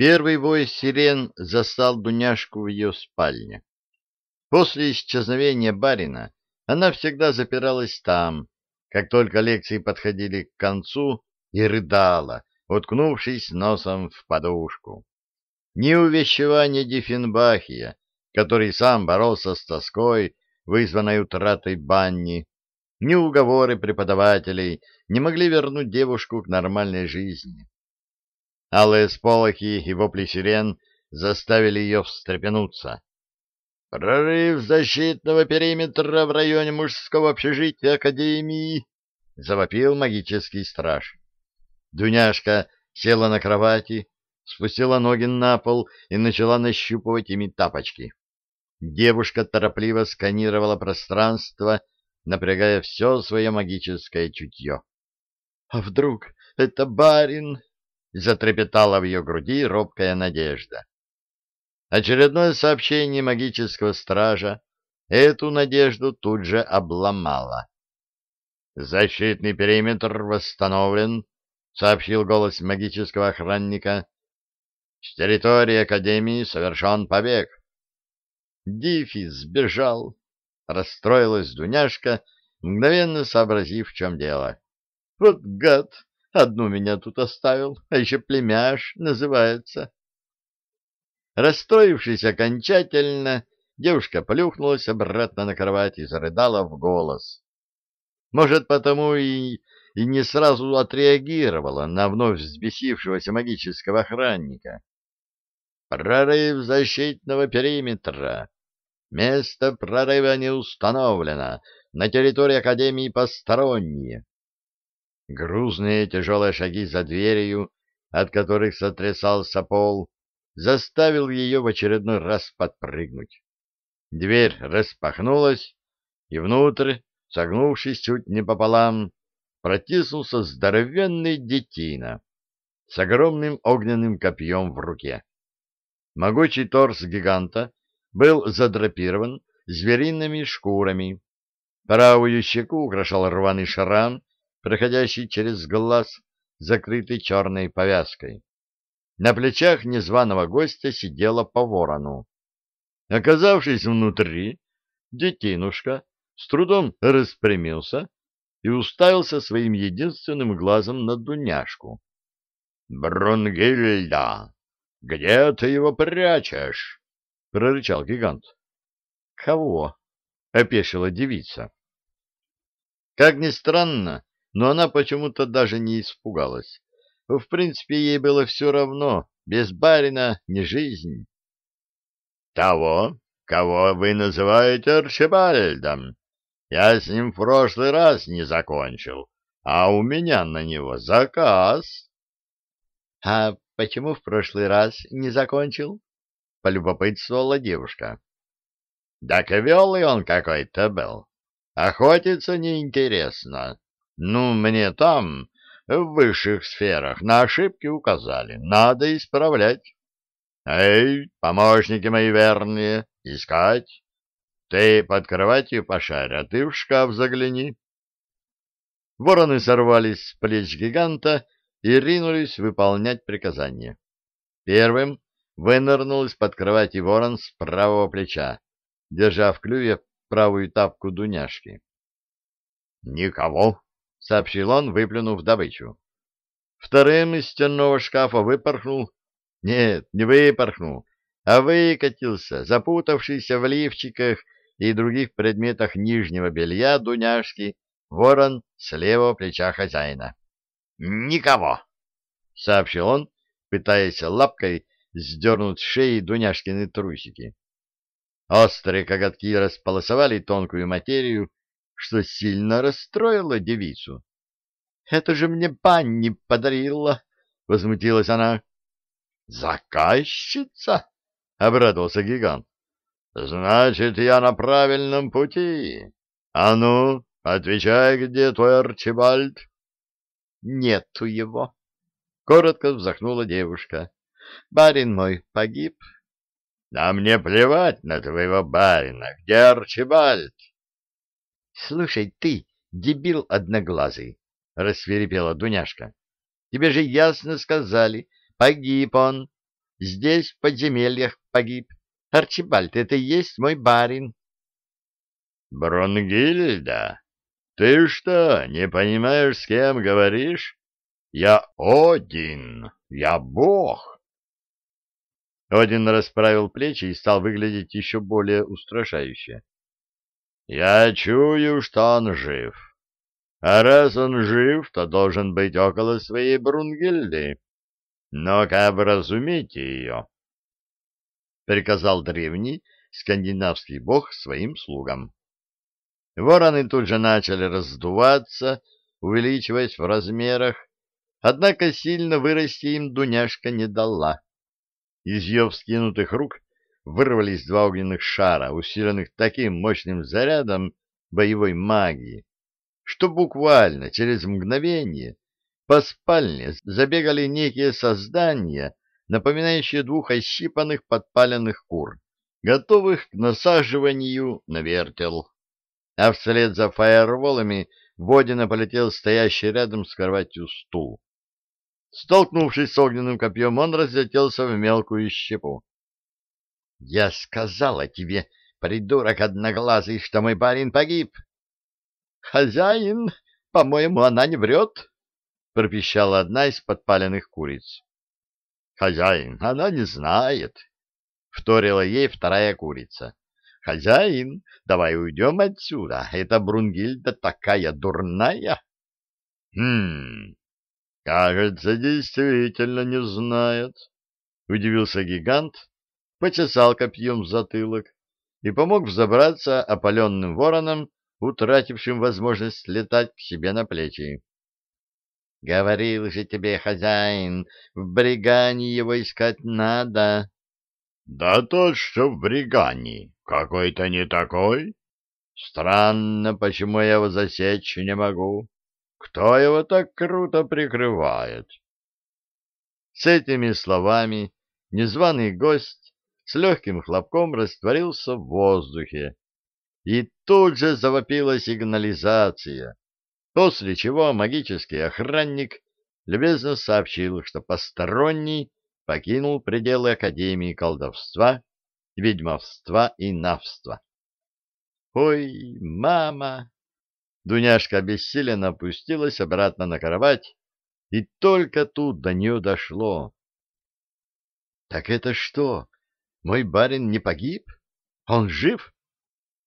Первый вой сирен застал Дуняшку в ее спальне. После исчезновения барина она всегда запиралась там, как только лекции подходили к концу, и рыдала, уткнувшись носом в подушку. Ни увещевания Диффенбахия, который сам боролся с тоской, вызванной утратой банни, ни уговоры преподавателей не могли вернуть девушку к нормальной жизни. Алые сполохи и вопли сирен заставили ее встрепенуться. «Прорыв защитного периметра в районе мужского общежития Академии!» — завопил магический страж. Дуняшка села на кровати, спустила ноги на пол и начала нащупывать ими тапочки. Девушка торопливо сканировала пространство, напрягая все свое магическое чутье. — А вдруг это барин? — затрепетала в ее груди робкая надежда. Очередное сообщение магического стража эту надежду тут же обломало. «Защитный периметр восстановлен», — сообщил голос магического охранника. «С территории Академии совершен побег». Дифи сбежал. Расстроилась Дуняшка, мгновенно сообразив, в чем дело. «Вот гад! Одну меня тут оставил, а еще племяш называется». Расстроившись окончательно, девушка плюхнулась обратно на кровать и зарыдала в голос. Может, потому и, и не сразу отреагировала на вновь взбесившегося магического охранника. «Прорыв защитного периметра! Место прорыва не установлено, на территории Академии посторонние». Грузные тяжелые шаги за дверью, от которых сотрясался пол, заставил ее в очередной раз подпрыгнуть. Дверь распахнулась, и внутрь, согнувшись чуть не пополам, протиснулся здоровенный детина с огромным огненным копьем в руке. Могучий торс гиганта был задрапирован звериными шкурами. Правую щеку украшал рваный шрам, проходящий через глаз, закрытый черной повязкой. На плечах незваного гостя сидела по ворону. Оказавшись внутри, детинушка с трудом распрямился и уставился своим единственным глазом на Дуняшку. — Брунгильда, где ты его прячешь? — прорычал гигант. — Кого? — опешила девица. Как ни странно, но она почему-то даже не испугалась. В принципе, ей было все равно, без барина не жизнь. — Того, кого вы называете Арчибальдом, я с ним в прошлый раз не закончил, а у меня на него заказ. — А почему в прошлый раз не закончил? — полюбопытствовала девушка. — Да вел он какой-то был. Охотиться неинтересно. Ну, мне там в высших сферах на ошибки указали. Надо исправлять. Эй, помощники мои верные, искать. Ты под кроватью пошарь, а ты в шкаф загляни. Вороны сорвались с плеч гиганта и ринулись выполнять приказание. Первым вынырнул из-под кровати ворон с правого плеча, держа в клюве правую тапку Дуняшки. — Никого, — сообщил он, выплюнув добычу. Вторым из стенного шкафа выпорхнул... Нет, не выпорхнул, а выкатился, запутавшийся в лифчиках и других предметах нижнего белья Дуняшки, ворон с левого плеча хозяина. «Никого!» — сообщил он, пытаясь лапкой сдернуть с шеи Дуняшкины трусики. Острые коготки располосовали тонкую материю, что сильно расстроило девицу. — Это же мне Банни подарила! — возмутилась она. — Заказчица? — обрадовался гигант. — Значит, я на правильном пути. А ну, отвечай, где твой Арчибальд? — Нету его. — коротко вздохнула девушка. — Барин мой погиб. — Да мне плевать на твоего барина. Где Арчибальд? — Слушай, ты, дебил одноглазый, — рассверепела Дуняшка, — тебе же ясно сказали, погиб он. здесь, в подземельях, погиб. Арчибальд, это и есть мой барин. Брунгильда, ты что, не понимаешь, с кем говоришь? Я Один, я бог. Один расправил плечи и стал выглядеть еще более устрашающе. Я чую, что он жив. А раз он жив, то должен быть около своей Брунгильды. Но-ка образумите ее, — приказал древний скандинавский бог своим слугам. Вороны тут же начали раздуваться, увеличиваясь в размерах, однако сильно вырасти им Дуняшка не дала. Из ее вскинутых рук вырвались два огненных шара, усиленных таким мощным зарядом боевой магии, что буквально через мгновение по спальне забегали некие создания, напоминающие двух ощипанных подпаленных кур, готовых к насаживанию на вертел. А вслед за фаерволами Водина полетел стоящий рядом с кроватью стул. Столкнувшись с огненным копьем, он разлетелся в мелкую щепу. — Я сказала тебе, придурок одноглазый, что мой парень погиб. — Хозяин, по-моему, она не врет, — пропищала одна из подпаленных куриц. — Хозяин, она не знает, — вторила ей вторая курица. — Хозяин, давай уйдем отсюда, эта Брунгильда такая дурная. — Хм... Кажется, действительно не знает. Удивился гигант, почесал копьем затылок и помог взобраться опаленным вороном, утратившим возможность летать к себе на плечи. — Говорил же тебе, хозяин, в Бригане его искать надо. — Да тот, что в Бригане, какой-то не такой. Странно, почему я его засечь не могу. Кто его так круто прикрывает? С этими словами незваный гость с легким хлопком растворился в воздухе, и тут же завопила сигнализация, после чего магический охранник любезно сообщил, что посторонний покинул пределы Академии колдовства, ведьмовства и навства. «Ой, мама!» Дуняшка обессиленно опустилась обратно на кровать, и только тут до нее дошло. — Так это что, мой барин не погиб? Он жив?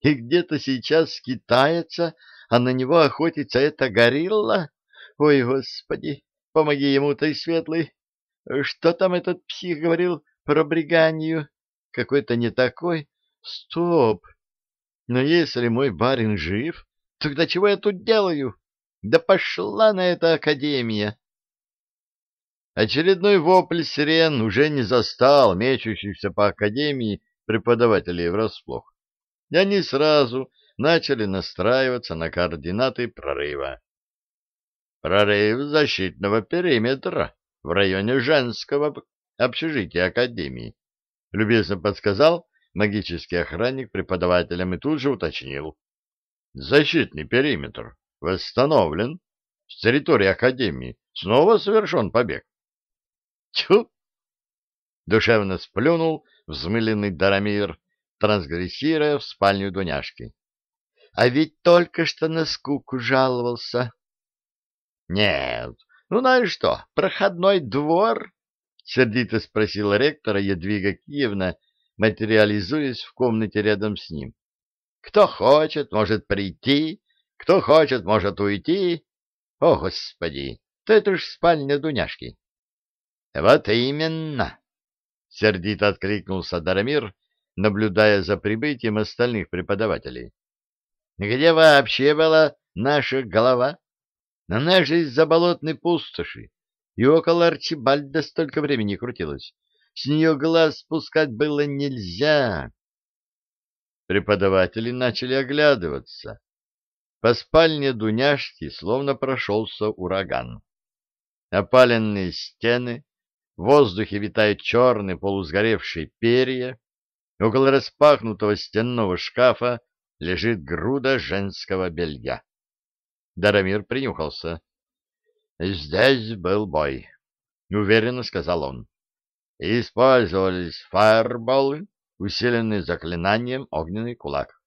И где-то сейчас скитается, а на него охотится эта горилла? Ой, господи, помоги ему, ты светлый. Что там этот псих говорил про бриганию? Какой-то не такой. Стоп! Но если мой барин жив, Тогда чего я тут делаю? Да пошла на это академия! Очередной вопль сирен уже не застал мечущихся по академии преподавателей врасплох. И они сразу начали настраиваться на координаты прорыва. Прорыв защитного периметра в районе женского общежития Академии, любезно подсказал магический охранник преподавателям и тут же уточнил. Защитный периметр восстановлен. С территории Академии снова совершен побег. Тьфу! Душевно сплюнул взмыленный Дарамир, трансгрессируя в спальню Дуняшки. А ведь только что на скуку жаловался. Нет, ну знаешь что, проходной двор? Сердито спросила ректора Едвига Киевна, материализуясь в комнате рядом с ним. Кто хочет, может прийти, кто хочет, может уйти. О, Господи, то это ж спальня Дуняшки. — Вот именно! — сердито откликнулся Дарамир, наблюдая за прибытием остальных преподавателей. — Где вообще была наша голова? Она же из-за болотной пустоши, и около Арчибальда столько времени крутилась. С нее глаз спускать было нельзя. Преподаватели начали оглядываться. По спальне Дуняшки словно прошелся ураган. Опаленные стены, в воздухе витают черные полусгоревшие перья, около распахнутого стенного шкафа лежит груда женского белья. Дарамир принюхался. — Здесь был бой, — уверенно сказал он. использовались фаерболы, усиленные заклинанием огненный кулак.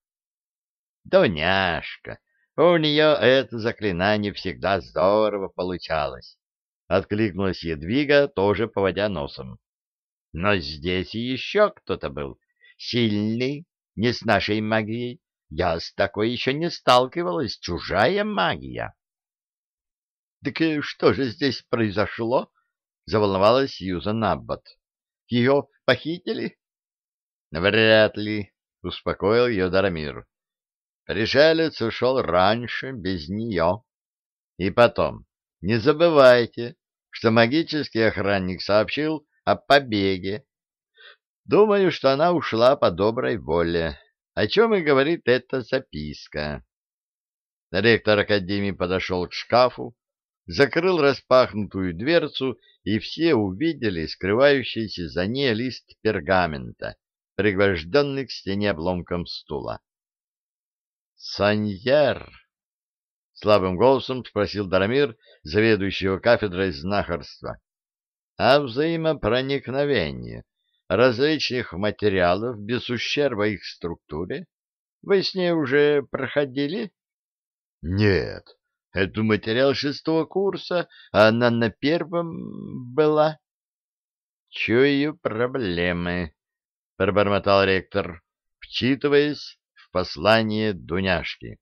Дуняшка, у нее это заклинание всегда здорово получалось. Откликнулась Едвига, тоже поводя носом. Но здесь еще кто-то был. Сильный, не с нашей магией. Я с такой еще не сталкивалась. Чужая магия. — Так что же здесь произошло? — заволновалась Юзан Аббат. — Ее похитили? — Вряд ли, — успокоил ее Дарамир. Пришелец ушел раньше, без нее. И потом, не забывайте, что магический охранник сообщил о побеге. Думаю, что она ушла по доброй воле, о чем и говорит эта записка. Ректор Академии подошел к шкафу, закрыл распахнутую дверцу, и все увидели скрывающийся за ней лист пергамента, пригвожденный к стене обломком стула. «Саньер!» — слабым голосом спросил Дарамир, заведующего кафедрой знахарства. «А взаимопроникновение различных материалов без ущерба их структуре вы с ней уже проходили?» «Нет, это материал шестого курса, а она на первом была». «Чую проблемы», — пробормотал ректор, вчитываясь послание Дуняшки.